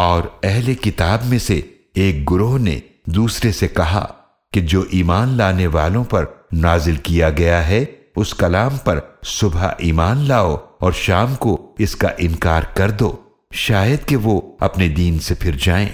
اور اہل کتاب میں سے ایک گروہ نے دوسرے سے کہا کہ جو ایمان لانے والوں پر نازل کیا گیا ہے، اس کلام پر صبح ایمان لاؤ اور شام کو اس کا انکار کر دو۔ شاید کہ وہ اپنے دین سے پھر جائیں۔